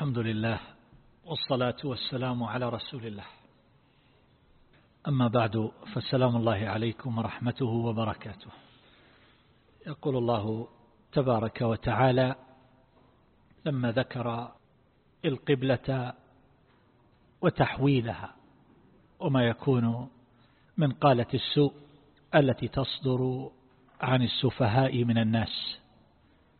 الحمد لله والصلاة والسلام على رسول الله. أما بعد فالسلام الله عليكم ورحمته وبركاته. يقول الله تبارك وتعالى لما ذكر القبلة وتحويلها وما يكون من قالة السوء التي تصدر عن السفهاء من الناس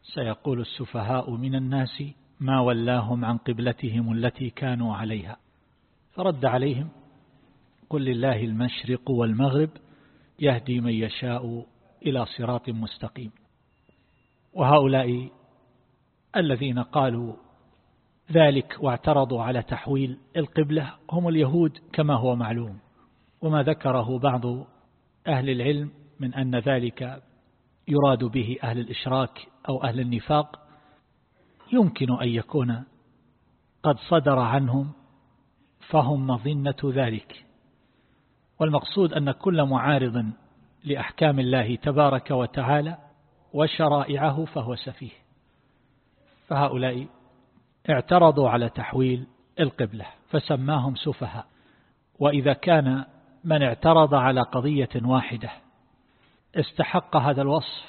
سيقول السفهاء من الناس ما ولاهم عن قبلتهم التي كانوا عليها. فرد عليهم قل لله المشرق والمغرب يهدي من يشاء إلى صراط مستقيم. وهؤلاء الذين قالوا ذلك واعترضوا على تحويل القبلة هم اليهود كما هو معلوم. وما ذكره بعض أهل العلم من أن ذلك يراد به أهل الإشراك أو أهل النفاق يمكن أن يكون قد صدر عنهم فهم مظنة ذلك. والمقصود أن كل معارض لأحكام الله تبارك وتعالى وشرائعه فهو سفيه. فهؤلاء اعترضوا على تحويل القبلة فسماهم سفهاء. وإذا كان من اعترض على قضية واحدة استحق هذا الوصف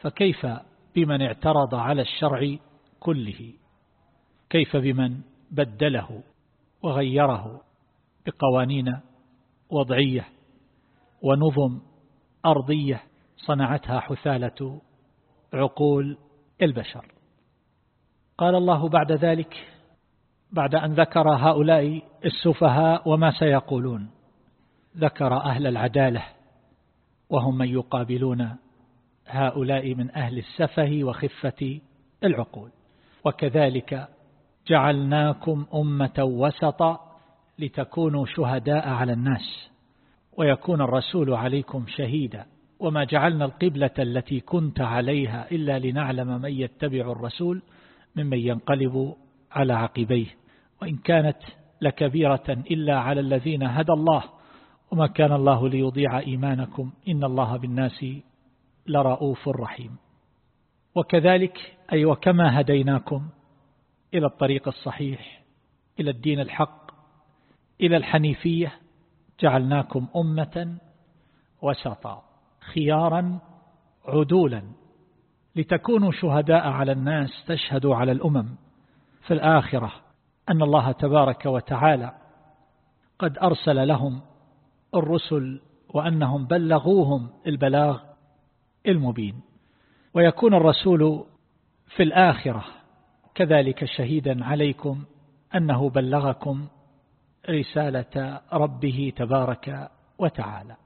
فكيف بمن اعترض على الشرع كله. كيف بمن بدله وغيره بقوانين وضعية ونظم أرضية صنعتها حثالة عقول البشر. قال الله بعد ذلك بعد أن ذكر هؤلاء السفهاء وما سيقولون ذكر أهل العدالة وهم من يقابلون هؤلاء من أهل السفه وخفة العقول. وكذلك جعلناكم أمة وسطا لتكونوا شهداء على الناس ويكون الرسول عليكم شهيدا. وما جعلنا القبلة التي كنت عليها إلا لنعلم من يتبع الرسول ممن ينقلب على عقبيه. وإن كانت لكبيرة إلا على الذين هدى الله وما كان الله ليضيع إيمانكم إن الله بالناس لرؤوف رحيم. وكذلك أي وكما هديناكم إلى الطريق الصحيح إلى الدين الحق إلى الحنيفية جعلناكم أمة وسطا خيارا عدولا لتكونوا شهداء على الناس تشهدوا على الأمم. في الآخرة أن الله تبارك وتعالى قد أرسل لهم الرسل وأنهم بلغوهم البلاغ المبين. ويكون الرسول في الآخرة كذلك شهيدا عليكم أنه بلغكم رسالة ربه تبارك وتعالى.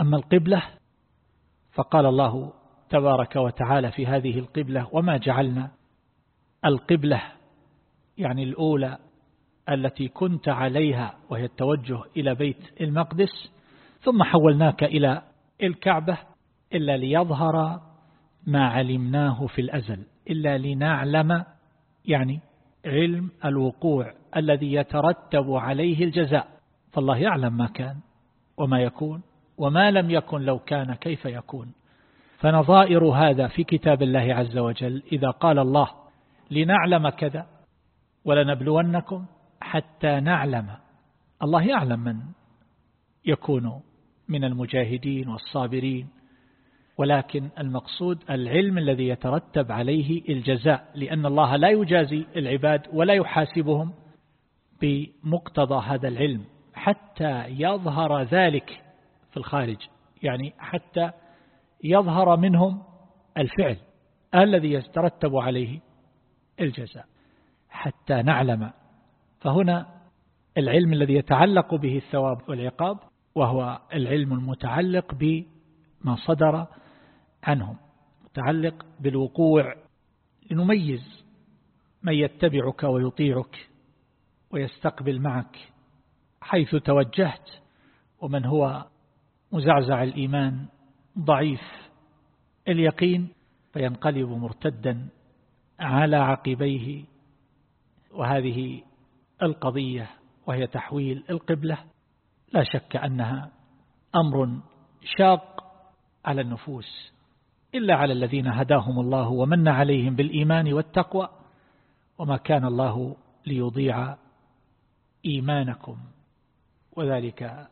أما القبلة فقال الله تبارك وتعالى في هذه القبلة وما جعلنا القبلة يعني الأولى التي كنت عليها وهي التوجه إلى بيت المقدس ثم حولناك إلى الكعبة إلا ليظهر ما علمناه في الأزل إلا لنعلم يعني علم الوقوع الذي يترتب عليه الجزاء. فالله يعلم ما كان وما يكون وما لم يكن لو كان كيف يكون. فنظائر هذا في كتاب الله عز وجل إذا قال الله لنعلم كذا ولنبلونكم حتى نعلم. الله يعلم من يكون من المجاهدين والصابرين. ولكن المقصود العلم الذي يترتب عليه الجزاء لأن الله لا يجازي العباد ولا يحاسبهم بمقتضى هذا العلم حتى يظهر ذلك في الخارج يعني حتى يظهر منهم الفعل الذي يترتب عليه الجزاء. حتى نعلم. فهنا العلم الذي يتعلق به الثواب والعقاب وهو العلم المتعلق بما صدر عنهم متعلق بالوقوع لنميز من يتبعك ويطيعك ويستقبل معك حيث توجهت ومن هو مزعزع الإيمان ضعيف اليقين فينقلب مرتدا على عقبيه. وهذه القضية وهي تحويل القبلة لا شك أنها أمر شاق على النفوس. إلا على الذين هداهم الله ومن عليهم بالإيمان والتقوى. وما كان الله ليضيع إيمانكم. وذلك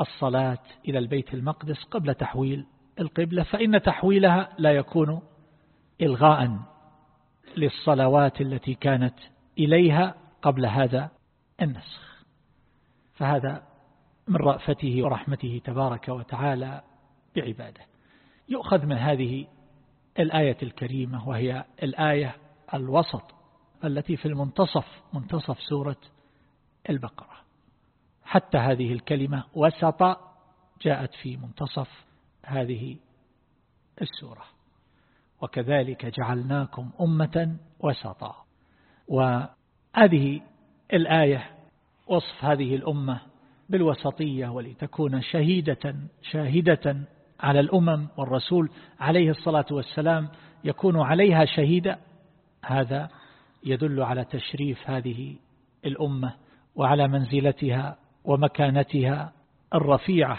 الصلاة إلى البيت المقدس قبل تحويل القبلة فإن تحويلها لا يكون إلغاء للصلوات التي كانت إليها قبل هذا النسخ. فهذا من رأفته ورحمته تبارك وتعالى بعباده. يؤخذ من هذه الآية الكريمة وهي الآية الوسط التي في المنتصف منتصف سورة البقرة. حتى هذه الكلمة وسط جاءت في منتصف هذه السورة. وكذلك جعلناكم أمة وسطا. وهذه الآية وصف هذه الأمة بالوسطية ولتكون شهيدة شاهدة على الأمم والرسول عليه الصلاة والسلام يكون عليها شهيدا. هذا يدل على تشريف هذه الأمة وعلى منزلتها ومكانتها الرفيعة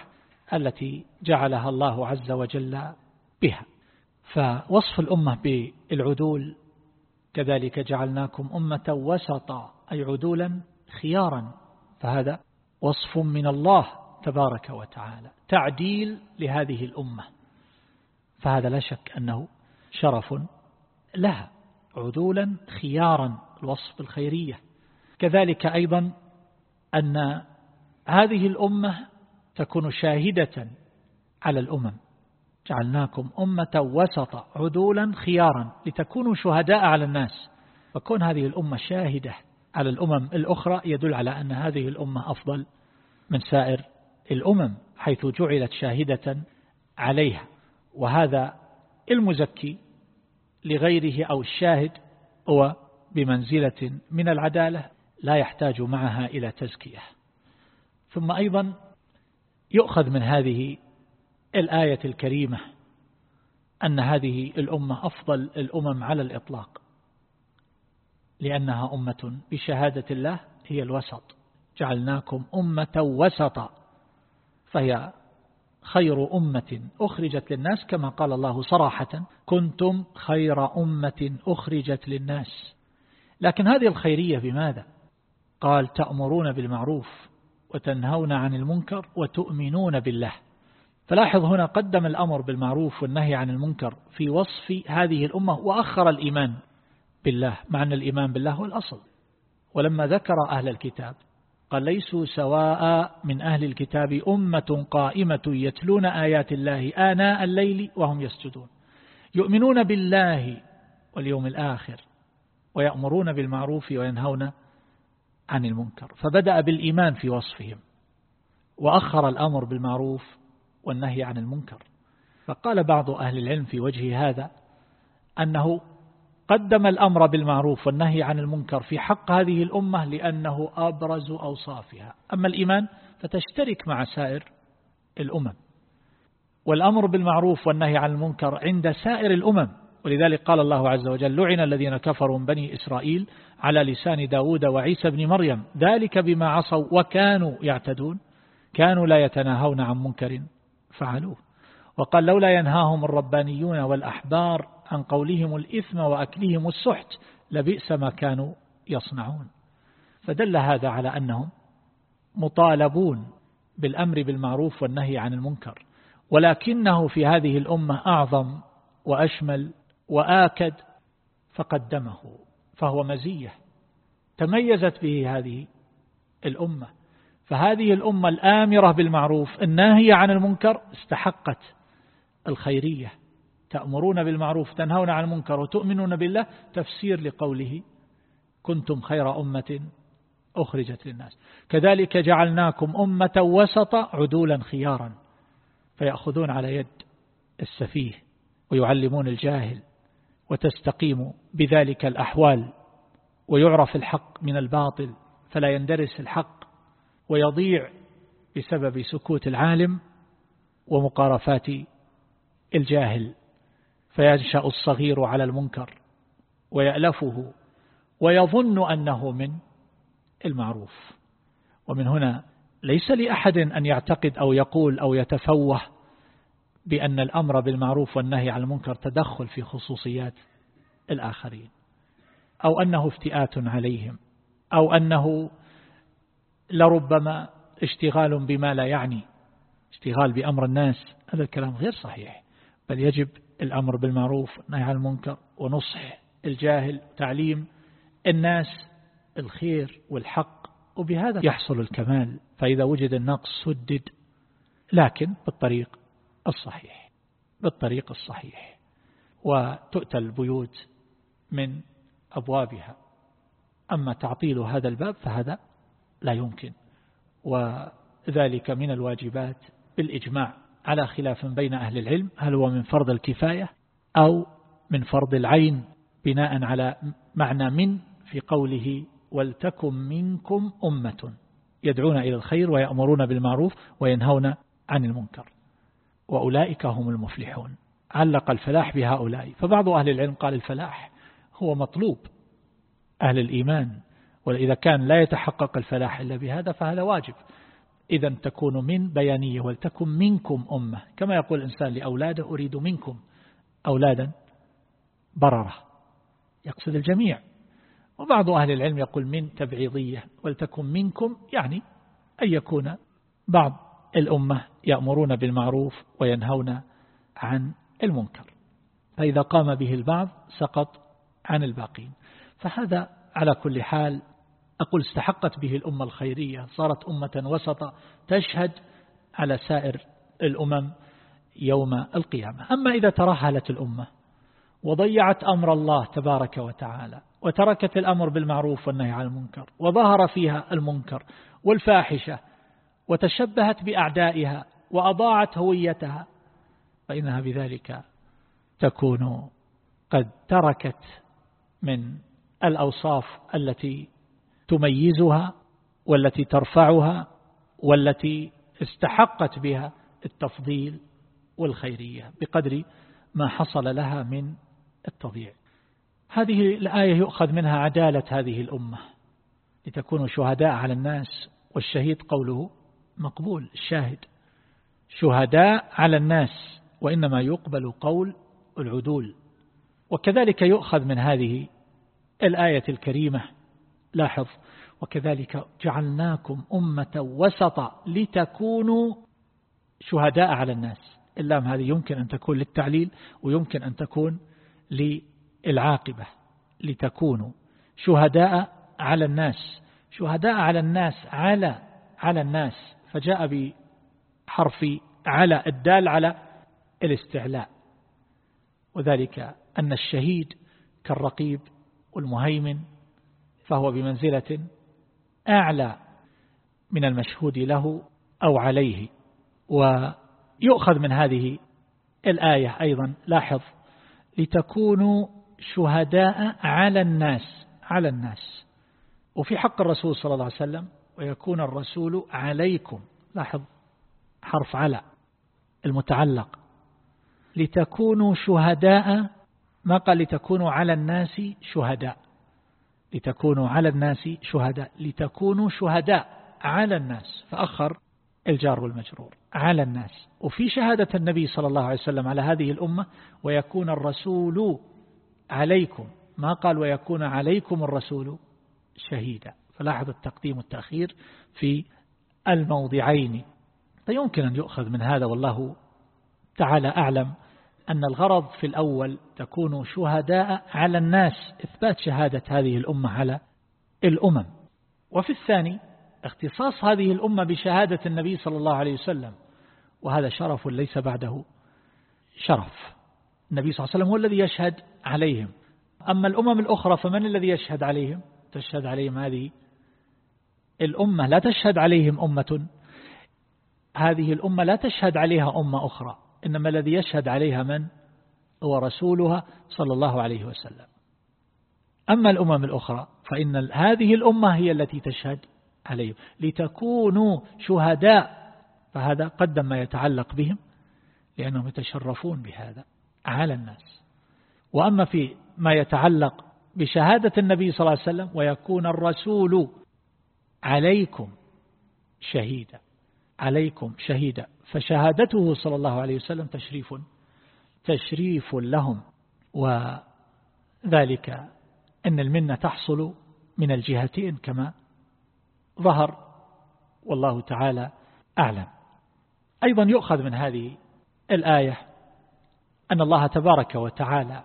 التي جعلها الله عز وجل بها. فوصف الأمة بالعدول كذلك جعلناكم أمة وسطا أي عدولا خيارا. فهذا وصف من الله تبارك وتعالى تعديل لهذه الأمة. فهذا لا شك أنه شرف لها عدولا خيارا الوصف بالخيرية كذلك أيضا أن هذه الأمة تكون شاهدة على الأمم. جعلناكم أمة وسط عدولا خيارا لتكونوا شهداء على الناس. فكون هذه الأمة شاهدة على الأمم الأخرى يدل على أن هذه الأمة أفضل من سائر الأمم حيث جعلت شاهدة عليها وهذا المزكي لغيره أو الشاهد هو بمنزلة من العدالة لا يحتاج معها إلى تزكية. ثم أيضا يؤخذ من هذه الآية الكريمة أن هذه الأمة أفضل الأمم على الإطلاق لأنها أمة بشهادة الله هي الوسط. جعلناكم أمة وسطا. فهي خير أمة أخرجت للناس كما قال الله صراحة كنتم خير أمة أخرجت للناس. لكن هذه الخيرية بماذا؟ قال تأمرون بالمعروف وتنهون عن المنكر وتؤمنون بالله. فلاحظ هنا قدم الأمر بالمعروف والنهي عن المنكر في وصف هذه الأمة وأخر الإيمان بالله مع أن الإيمان بالله هو الأصل. ولما ذكر أهل الكتاب قال ليسوا سواء من أهل الكتاب أمة قائمة يتلون آيات الله آناء الليل وهم يسجدون. يؤمنون بالله واليوم الآخر ويأمرون بالمعروف وينهون عن المنكر. فبدأ بالإيمان في وصفهم وأخر الأمر بالمعروف والنهي عن المنكر. فقال بعض أهل العلم في وجه هذا أنه قدم الأمر بالمعروف والنهي عن المنكر في حق هذه الأمة لأنه أبرز أوصافها. أما الإيمان فتشترك مع سائر الأمم. والأمر بالمعروف والنهي عن المنكر عند سائر الأمم. ولذلك قال الله عز وجل لعن الذين كفروا من بني إسرائيل على لسان داود وعيسى بن مريم. ذلك بما عصوا وكانوا يعتدون. كانوا لا يتناهون عن منكر فعلوه. وقال لولا ينهاهم الربانيون والأحبار عن قولهم الإثم وأكلهم السحت لبئس ما كانوا يصنعون. فدل هذا على أنهم مطالبون بالأمر بالمعروف والنهي عن المنكر. ولكنه في هذه الأمة أعظم وأشمل وآكد فقدمه فهو مزية. تميزت به هذه الأمة. فهذه الأمة الآمرة بالمعروف الناهية عن المنكر استحقت الخيرية. تأمرون بالمعروف تنهون عن المنكر وتؤمنون بالله تفسير لقوله كنتم خير أمة أخرجت للناس. كذلك جعلناكم أمة وسط عدولا خيارا فيأخذون على يد السفيه ويعلمون الجاهل وتستقيم بذلك الأحوال ويعرف الحق من الباطل فلا يندرس الحق ويضيع بسبب سكوت العالم ومقارفات الجاهل. فينشأ الصغير على المنكر ويألفه ويظن أنه من المعروف. ومن هنا ليس لأحد أن يعتقد أو يقول أو يتفوه بأن الأمر بالمعروف والنهي عن المنكر تدخل في خصوصيات الآخرين أو أنه افتئات عليهم أو أنه لربما اشتغال بما لا يعني اشتغال بأمر الناس. هذا الكلام غير صحيح بل يجب الأمر بالمعروف والنهي عن المنكر ونصح الجاهل تعليم الناس الخير والحق. وبهذا يحصل الكمال. فإذا وجد النقص سدد لكن بالطريق الصحيح. بالطريق الصحيح. وتؤتى البيوت من أبوابها. أما تعطيل هذا الباب فهذا لا يمكن. وذلك من الواجبات بالإجماع. على خلاف بين أهل العلم هل هو من فرض الكفاية أو من فرض العين بناء على معنى من في قوله ولتكن منكم أمة يدعون إلى الخير ويأمرون بالمعروف وينهون عن المنكر. وأولئك هم المفلحون. علق الفلاح بهؤلاء. فبعض أهل العلم قال الفلاح هو مطلوب. أهل الإيمان. وإذا كان لا يتحقق الفلاح إلا بهذا فهذا واجب. إذا تكون من بيانية ولتكن منكم أمة. كما يقول الإنسان لأولاده أريد منكم أولادا بررة. يقصد الجميع. وبعض أهل العلم يقول من تبعيضية ولتكن منكم يعني أن يكون بعض الأمة يأمرون بالمعروف وينهون عن المنكر. فإذا قام به البعض سقط عن الباقين. فهذا على كل حال أقول استحقت به الأمة الخيرية صارت أمة وسطة تشهد على سائر الأمم يوم القيامة. أما إذا ترهلت الأمة وضيعت أمر الله تبارك وتعالى وتركت الأمر بالمعروف والنهي عن المنكر وظهر فيها المنكر والفاحشة وتشبهت بأعدائها وأضاعت هويتها فإنها بذلك تكون قد تركت من الأوصاف التي تميزها والتي ترفعها والتي استحقت بها التفضيل والخيرية بقدر ما حصل لها من التضييع. هذه الآية يؤخذ منها عدالة هذه الأمة لتكونوا شهداء على الناس والشهيد قوله مقبول الشاهد. شهداء على الناس وإنما يقبل قول العدول. وكذلك يؤخذ من هذه الآية الكريمة لاحظ. وكذلك جعلناكم أمة وسطا لتكونوا شهداء على الناس. اللام هذه يمكن أن تكون للتعليل ويمكن أن تكون للعاقبة لتكونوا شهداء على الناس. شهداء على الناس على على الناس. فجاء بحرف على الدال على الاستعلاء. وذلك أن الشهيد كالرقيب والمهيمن فهو بمنزلة أعلى من المشهود له أو عليه. ويؤخذ من هذه الآية أيضا لاحظ لتكونوا شهداء على الناس على الناس. وفي حق الرسول صلى الله عليه وسلم ويكون الرسول عليكم لاحظ حرف على المتعلق. لتكونوا شهداء ما قال لتكونوا على الناس شهداء. لتكونوا على الناس شهداء لتكونوا شهداء على الناس. فأخر الجار والمجرور على الناس. وفي شهادة النبي صلى الله عليه وسلم على هذه الأمة ويكون الرسول عليكم. ما قال ويكون عليكم الرسول شهيدا. فلاحظ التقديم والتأخير في الموضعين. فيمكن أن يؤخذ من هذا والله تعالى أعلم. أن الغرض في الأول تكون شهداء على الناس إثبات شهادة هذه الأمة على الأمم. وفي الثاني اختصاص هذه الأمة بشهادة النبي صلى الله عليه وسلم. وهذا شرف ليس بعده شرف. النبي صلى الله عليه وسلم هو الذي يشهد عليهم. أما الأمم الأخرى فمن الذي يشهد عليهم؟ تشهد عليهم هذه الأمة. لا تشهد عليهم أمة. هذه الأمة لا تشهد عليها أمة أخرى. إنما الذي يشهد عليها من؟ هو رسولها صلى الله عليه وسلم. أما الأمم الأخرى فإن هذه الأمة هي التي تشهد عليهم. لتكونوا شهداء فهذا قدم ما يتعلق بهم لأنهم يتشرفون بهذا على الناس. وأما في ما يتعلق بشهادة النبي صلى الله عليه وسلم ويكون الرسول عليكم شهيدا عليكم شهيدا. فشهادته صلى الله عليه وسلم تشريف تشريف لهم وذلك أن المنة تحصل من الجهتين كما ظهر والله تعالى أعلم. أيضا يؤخذ من هذه الآية أن الله تبارك وتعالى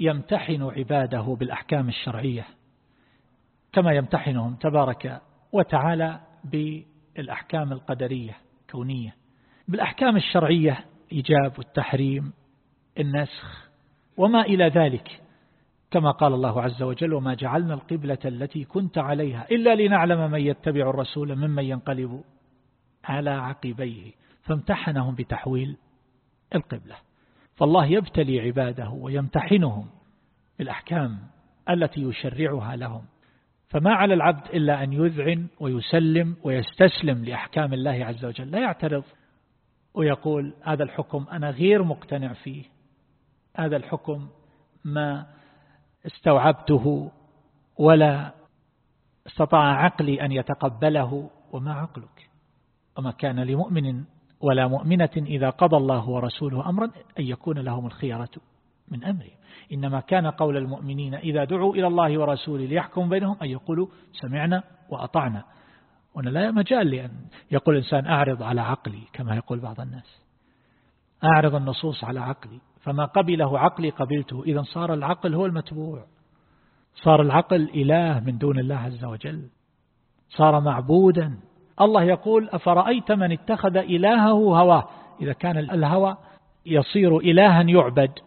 يمتحن عباده بالأحكام الشرعية كما يمتحنهم تبارك وتعالى بالأحكام القدرية كونية. بالأحكام الشرعية إيجاب والتحريم النسخ وما إلى ذلك كما قال الله عز وجل وما جعلنا القبلة التي كنت عليها إلا لنعلم من يتبع الرسول ممن ينقلب على عقبيه فامتحنهم بتحويل القبلة. فالله يبتلي عباده ويمتحنهم بالأحكام التي يشرعها لهم. فما على العبد إلا أن يذعن ويسلم ويستسلم لأحكام الله عز وجل. لا يعترض ويقول هذا الحكم أنا غير مقتنع فيه. هذا الحكم ما استوعبته ولا استطاع عقلي أن يتقبله وما عقلك. وما كان لمؤمن ولا مؤمنة إذا قضى الله ورسوله أمرا أن يكون لهم الخيرة من أمره. إنما كان قول المؤمنين إذا دعوا إلى الله ورسوله ليحكم بينهم أن يقولوا سمعنا وأطعنا. هنا لا مجال لأن يقول الإنسان أعرض على عقلي كما يقول بعض الناس. أعرض النصوص على عقلي. فما قبله عقلي قبلته. إذا صار العقل هو المتبوع. صار العقل إله من دون الله عز وجل. صار معبودا. الله يقول أفرأيت من اتخذ إلهه هواه؟ إذا كان الهوى يصير إلها يعبد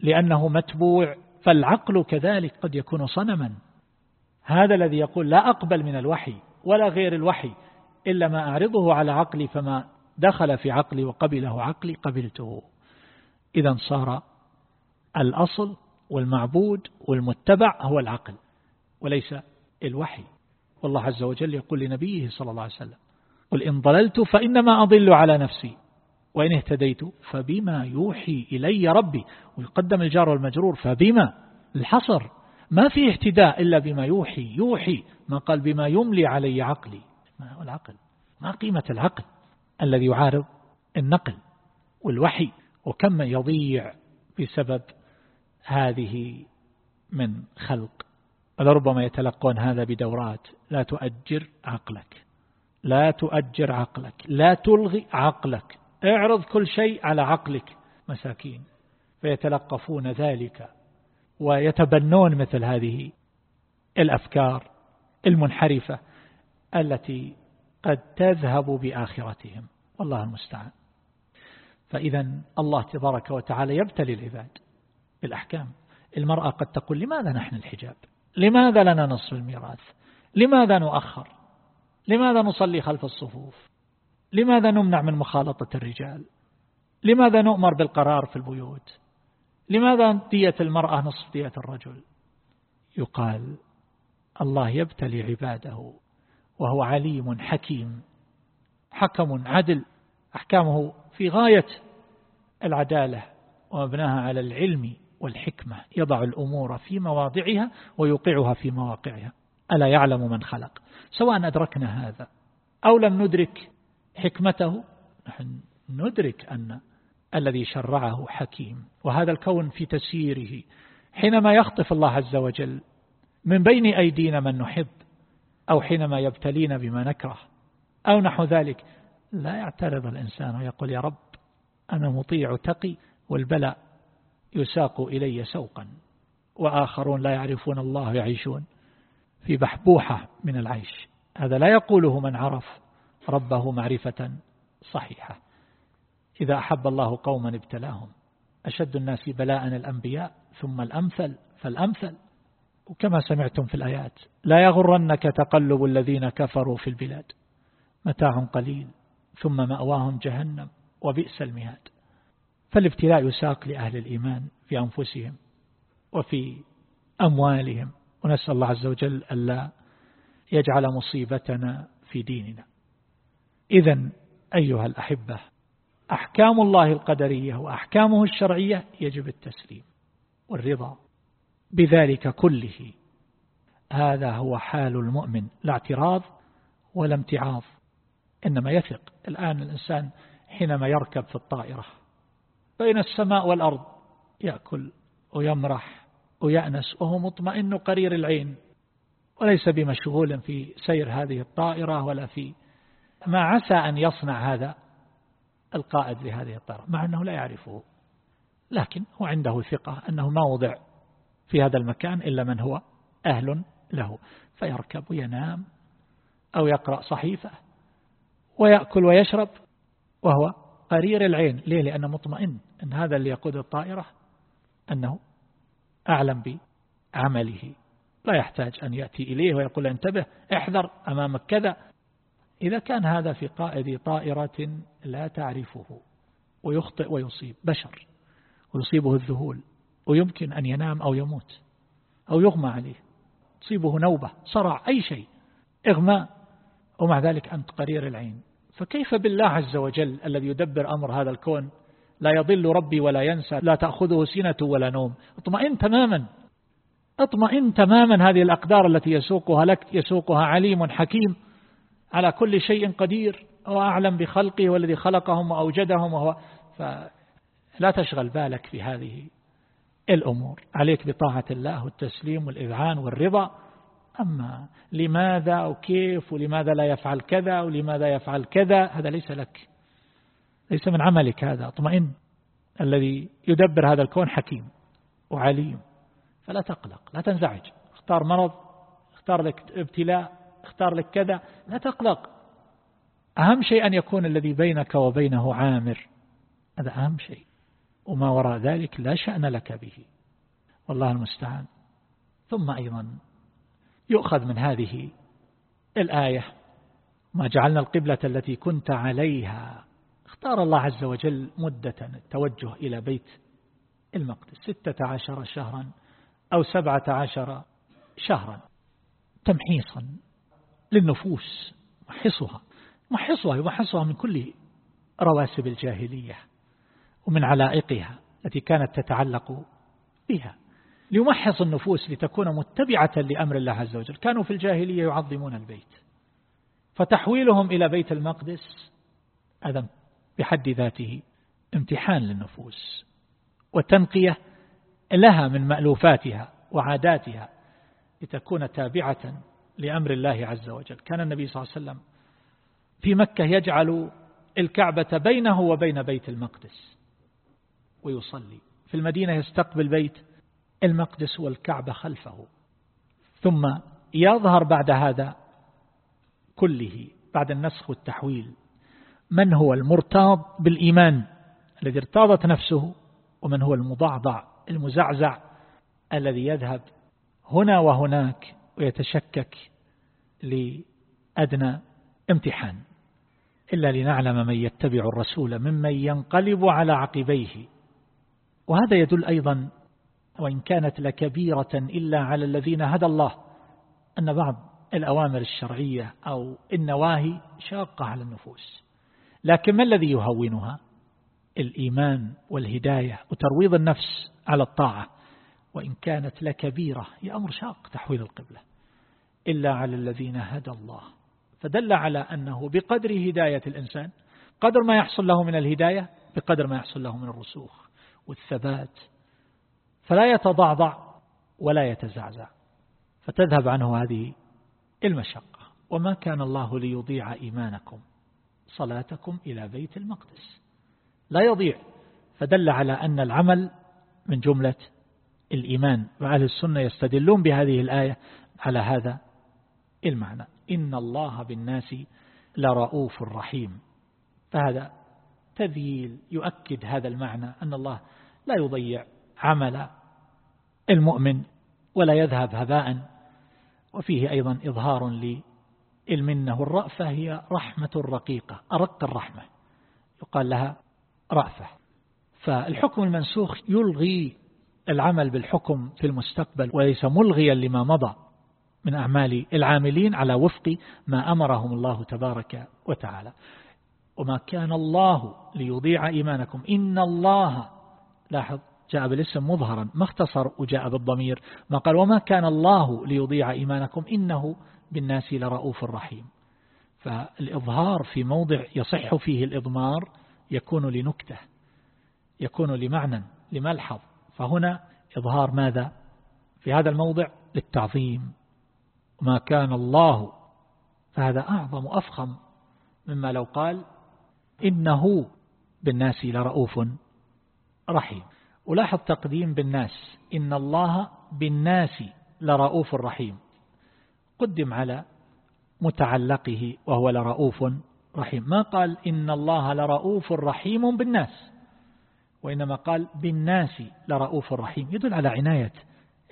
لأنه متبوع فالعقل كذلك قد يكون صنما. هذا الذي يقول لا أقبل من الوحي. ولا غير الوحي إلا ما أعرضه على عقلي فما دخل في عقلي وقبله عقلي قبلته. إذا صار الأصل والمعبود والمتبع هو العقل وليس الوحي. والله عز وجل يقول لنبيه صلى الله عليه وسلم قل إن ضللت فإنما أضل على نفسي وإن اهتديت فبما يوحي إلي ربي. ويقدم الجار والمجرور فبما؟ الحصر. ما في اهتداء إلا بما يوحي يوحي ما قال بما يملي علي عقلي. ما هو العقل؟ ما قيمة العقل الذي يعارض النقل والوحي؟ وكم يضيع بسبب هذه من خلق؟ ولربما يتلقون هذا بدورات. لا تؤجر عقلك. لا تؤجر عقلك. لا تلغي عقلك. اعرض كل شيء على عقلك. مساكين. فيتلقفون ذلك. ويتبنون مثل هذه الأفكار المنحرفة التي قد تذهب بآخرتهم. والله المستعان. فإذا الله تبارك وتعالى يبتلي العباد بالأحكام. المرأة قد تقول لماذا نحن الحجاب؟ لماذا لنا نصف الميراث؟ لماذا نؤخر؟ لماذا نصلي خلف الصفوف؟ لماذا نمنع من مخالطة الرجال؟ لماذا نؤمر بالقرار في البيوت؟ لماذا دية المرأة نصف دية الرجل؟ يقال الله يبتلي عباده وهو عليم حكيم حكم عدل أحكامه في غاية العدالة ومبناها على العلم والحكمة يضع الأمور في مواضعها ويوقعها في مواقعها. ألا يعلم من خلق؟ سواء أدركنا هذا أو لم ندرك حكمته نحن ندرك أن الذي شرعه حكيم. وهذا الكون في تسييره حينما يخطف الله عز وجل من بين أيدينا من نحب أو حينما يبتلينا بما نكره أو نحو ذلك لا يعترض الإنسان ويقول يا رب أنا مطيع تقي والبلاء يساق إلي سوقا. وآخرون لا يعرفون الله يعيشون في بحبوحة من العيش. هذا لا يقوله من عرف ربه معرفة صحيحة. إذا أحب الله قوما ابتلاهم. أشد الناس بلاء الأنبياء ثم الأمثل فالأمثل. وكما سمعتم في الآيات لا يغرنك تقلب الذين كفروا في البلاد. متاع قليل ثم مأواهم جهنم وبئس المهاد. فالابتلاء يساق لأهل الإيمان في أنفسهم وفي أموالهم. ونسأل الله عز وجل ألا يجعل مصيبتنا في ديننا. إذا أيها الأحبة أحكام الله القدرية وأحكامه الشرعية يجب التسليم والرضا بذلك كله. هذا هو حال المؤمن لا اعتراض ولا امتعاض إنما يثق. الآن الإنسان حينما يركب في الطائرة بين السماء والأرض يأكل ويمرح ويأنس وهو مطمئن قرير العين وليس بمشغول في سير هذه الطائرة ولا في ما عسى أن يصنع هذا. القائد لهذه الطائرة مع أنه لا يعرفه لكن هو عنده ثقة أنه ما وضع في هذا المكان إلا من هو أهل له فيركب وينام أو يقرأ صحيفة ويأكل ويشرب وهو قرير العين ليه؟ لأنه مطمئن أن هذا اللي يقود الطائرة أنه أعلم بعمله لا يحتاج أن يأتي إليه ويقول انتبه احذر أمامك كذا إذا كان هذا في قائد طائرة لا تعرفه ويخطئ ويصيب بشر ويصيبه الذهول ويمكن أن ينام أو يموت أو يغمى عليه تصيبه نوبة صرع أي شيء إغماء ومع ذلك أنت قرير العين. فكيف بالله عز وجل الذي يدبر أمر هذا الكون؟ لا يضل ربي ولا ينسى لا تأخذه سنة ولا نوم. اطمئن تماما. اطمئن تماما هذه الأقدار التي يسوقها لك يسوقها عليم حكيم. على كل شيء قدير وأعلم بخلقه والذي خلقهم وأوجدهم وهو فلا تشغل بالك في هذه الأمور. عليك بطاعة الله والتسليم والإذعان والرضا. أما لماذا وكيف ولماذا لا يفعل كذا ولماذا يفعل كذا هذا ليس لك. ليس من عملك هذا. اطمئن. الذي يدبر هذا الكون حكيم وعليم. فلا تقلق. لا تنزعج. اختار مرض اختار لك ابتلاء. اختار لك كذا لا تقلق. أهم شيء أن يكون الذي بينك وبينه عامر. هذا أهم شيء. وما وراء ذلك لا شأن لك به. والله المستعان. ثم أيضا يؤخذ من هذه الآية ما جعلنا القبلة التي كنت عليها. اختار الله عز وجل مدة التوجه إلى بيت المقدس. ستة عشر شهرا أو سبعة عشر شهرا. تمحيصا. للنفوس محصها محصها يمحصها من كل رواسب الجاهلية ومن علائقها التي كانت تتعلق بها. ليمحص النفوس لتكون متبعة لأمر الله عز وجل. كانوا في الجاهلية يعظمون البيت. فتحويلهم إلى بيت المقدس هذا بحد ذاته امتحان للنفوس وتنقية لها من مألوفاتها وعاداتها لتكون تابعة لأمر الله عز وجل. كان النبي صلى الله عليه وسلم في مكة يجعل الكعبة بينه وبين بيت المقدس ويصلي. في المدينة يستقبل بيت المقدس والكعبة خلفه. ثم يظهر بعد هذا كله بعد النسخ والتحويل من هو المرتاض بالإيمان الذي ارتاضت نفسه ومن هو المضعضع المزعزع الذي يذهب هنا وهناك ويتشكك لأدنى امتحان إلا لنعلم من يتبع الرسول ممن ينقلب على عقبيه. وهذا يدل أيضا وإن كانت لكبيرة إلا على الذين هدى الله أن بعض الأوامر الشرعية أو النواهي شاقة على النفوس. لكن ما الذي يهونها؟ الإيمان والهداية وترويض النفس على الطاعة. وإن كانت لكبيرة هي أمر شاق تحويل القبلة. إلا على الذين هدى الله. فدل على أنه بقدر هداية الإنسان قدر ما يحصل له من الهداية بقدر ما يحصل له من الرسوخ والثبات. فلا يتضعضع ولا يتزعزع. فتذهب عنه هذه المشقة. وما كان الله ليضيع إيمانكم صلاتكم إلى بيت المقدس. لا يضيع. فدل على أن العمل من جملة الإيمان. وأهل السنة يستدلون بهذه الآية على هذا المعنى. إن الله بالناس لرؤوف رحيم. فهذا تذييل يؤكد هذا المعنى أن الله لا يضيع عمل المؤمن ولا يذهب هباء. وفيه أيضا إظهار للمنة والرأفة هي رحمة رقيقة أرق الرحمة. يقال لها رأفة. فالحكم المنسوخ يلغي العمل بالحكم في المستقبل وليس ملغيا لما مضى. من أعمال العاملين على وفق ما أمرهم الله تبارك وتعالى. وما كان الله ليضيع إيمانكم. إن الله لاحظ جاء بالاسم مظهرا ما اختصر وجاء بالضمير. ما قال وما كان الله ليضيع إيمانكم. إنه بالناس لرؤوف رحيم. فالإظهار في موضع يصح فيه الإضمار يكون لنكتة يكون لمعنى لملحظ. فهنا إظهار ماذا؟ في هذا الموضع للتعظيم. ما كان الله فهذا أعظم أفخم مما لو قال إنه بالناس لرؤوف رحيم. ولاحظ تقديم بالناس إن الله بالناس لرؤوف رحيم. قدم على متعلقه وهو لرؤوف رحيم. ما قال إن الله لرؤوف رحيم بالناس وإنما قال بالناس لرؤوف رحيم. يدل على عناية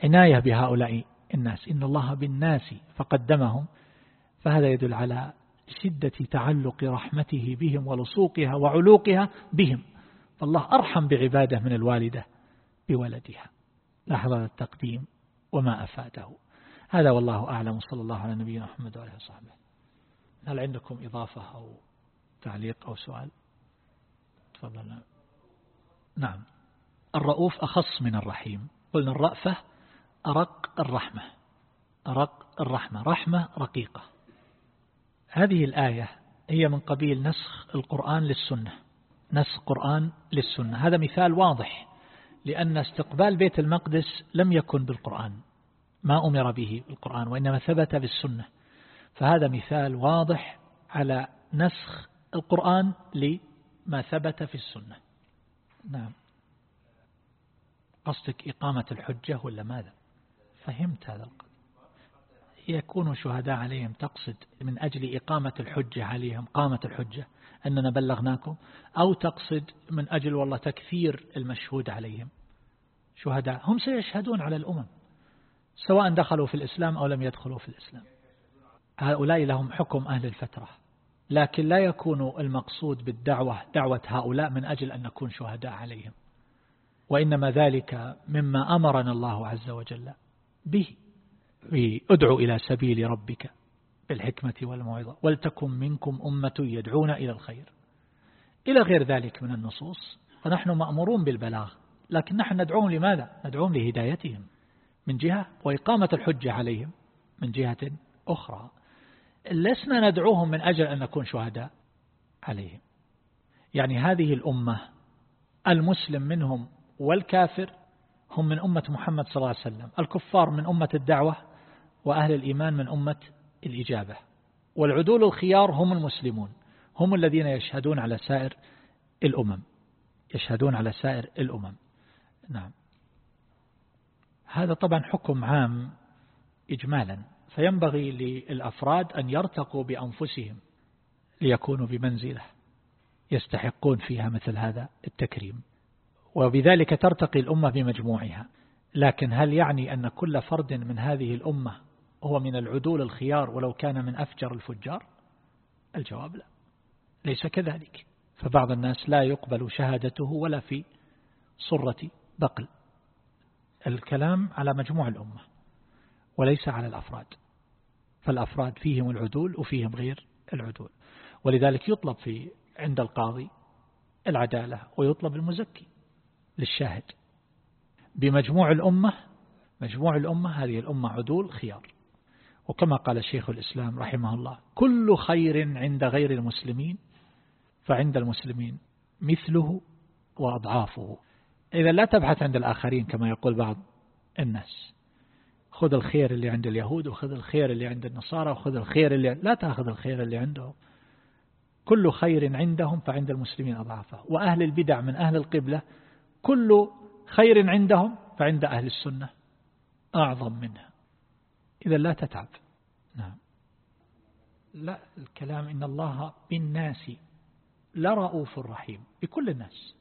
عناية بهؤلاء الناس إن الله بالناس فقدمهم فهذا يدل على شدة تعلق رحمته بهم ولصوقها وعلوقها بهم. فالله أرحم بعباده من الوالدة بولدها. لاحظ هذا التقديم وما أفاده. هذا والله أعلم. صلى الله على نبينا محمد وعليه وصحبه. هل عندكم إضافة أو تعليق أو سؤال؟ تفضل. نعم. الرؤوف أخص من الرحيم. قلنا الرأفة أرق الرحمة. أرق الرحمة. رحمة رقيقة. هذه الآية هي من قبيل نسخ القرآن للسنة. نسخ قرآن للسنة. هذا مثال واضح لأن استقبال بيت المقدس لم يكن بالقرآن. ما أمر به بالقرآن وإنما ثبت بالسنة. فهذا مثال واضح على نسخ القرآن لما ثبت في السنة. نعم. قصدك إقامة الحجة ولا ماذا؟ فهمت هذا القصد يكونوا شهداء عليهم تقصد من أجل إقامة الحجة عليهم قامة الحجة أننا بلغناكم أو تقصد من أجل والله تكثير المشهود عليهم. شهداء هم سيشهدون على الأمم سواء دخلوا في الإسلام أو لم يدخلوا في الإسلام. هؤلاء لهم حكم أهل الفترة لكن لا يكون المقصود بالدعوة دعوة هؤلاء من أجل أن نكون شهداء عليهم. وإنما ذلك مما أمرنا الله عز وجل به. أدعو إلى سبيل ربك بالحكمة والموعظة. ولتكن منكم أمة يدعون إلى الخير. إلى غير ذلك من النصوص فنحن مأمورون بالبلاغ. لكن نحن ندعوهم لماذا؟ ندعوهم لهدايتهم. من جهة وإقامة الحجة عليهم. من جهة أخرى لسنا ندعوهم من أجل أن نكون شهداء عليهم. يعني هذه الأمة المسلم منهم والكافر هم من أمة محمد صلى الله عليه وسلم. الكفار من أمة الدعوة وأهل الإيمان من أمة الإجابة. والعدول الخيار هم المسلمون. هم الذين يشهدون على سائر الأمم. يشهدون على سائر الأمم. نعم. هذا طبعا حكم عام إجمالا. فينبغي للأفراد أن يرتقوا بأنفسهم ليكونوا بمنزلة يستحقون فيها مثل هذا التكريم. وبذلك ترتقي الأمة بمجموعها. لكن هل يعني أن كل فرد من هذه الأمة هو من العدول الخيار ولو كان من أفجر الفجار؟ الجواب لا. ليس كذلك. فبعض الناس لا يقبل شهادته ولا في صرة بقل. الكلام على مجموع الأمة وليس على الأفراد. فالأفراد فيهم العدول وفيهم غير العدول. ولذلك يطلب في عند القاضي العدالة ويطلب المزكي. للشاهد. بمجموع الأمة مجموع الأمة هذه الأمة عدول خيار. وكما قال شيخ الإسلام رحمه الله كل خير عند غير المسلمين فعند المسلمين مثله وأضعافه. إذا لا تبحث عند الآخرين كما يقول بعض الناس. خذ الخير اللي عند اليهود وخذ الخير اللي عند النصارى وخذ الخير اللي لا تأخذ الخير اللي عندهم. كل خير عندهم فعند المسلمين أضعافه. وأهل البدع من أهل القبلة كل خير عندهم فعند أهل السنة أعظم منها. إذا لا تتعب. نعم. لا الكلام إن الله بالناس لرؤوف رحيم بكل الناس.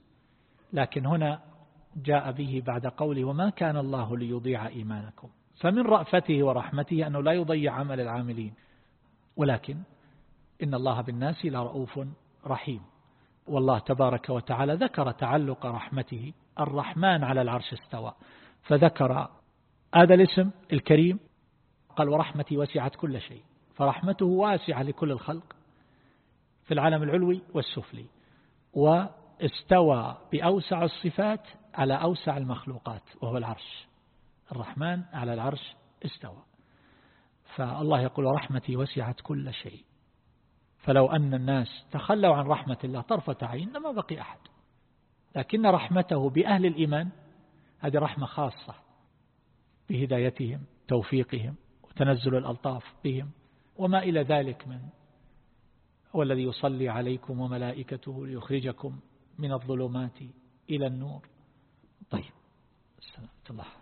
لكن هنا جاء به بعد قوله وما كان الله ليضيع إيمانكم. فمن رأفته ورحمته أنه لا يضيع عمل العاملين. ولكن إن الله بالناس لرؤوف رحيم. والله تبارك وتعالى ذكر تعلق رحمته. الرحمن على العرش استوى. فذكر هذا الاسم الكريم. قال ورحمتي وسعت كل شيء. فرحمته واسعة لكل الخلق في العالم العلوي والسفلي. واستوى بأوسع الصفات على أوسع المخلوقات وهو العرش. الرحمن على العرش استوى. فالله يقول رحمتي وسعت كل شيء. فلو أن الناس تخلوا عن رحمة الله طرفة عين لما بقي أحد. لكن رحمته بأهل الإيمان هذه رحمة خاصة بهدايتهم توفيقهم وتنزل الألطاف بهم وما إلى ذلك من هو الذي يصلي عليكم وملائكته ليخرجكم من الظلمات إلى النور. طيب السلام. الله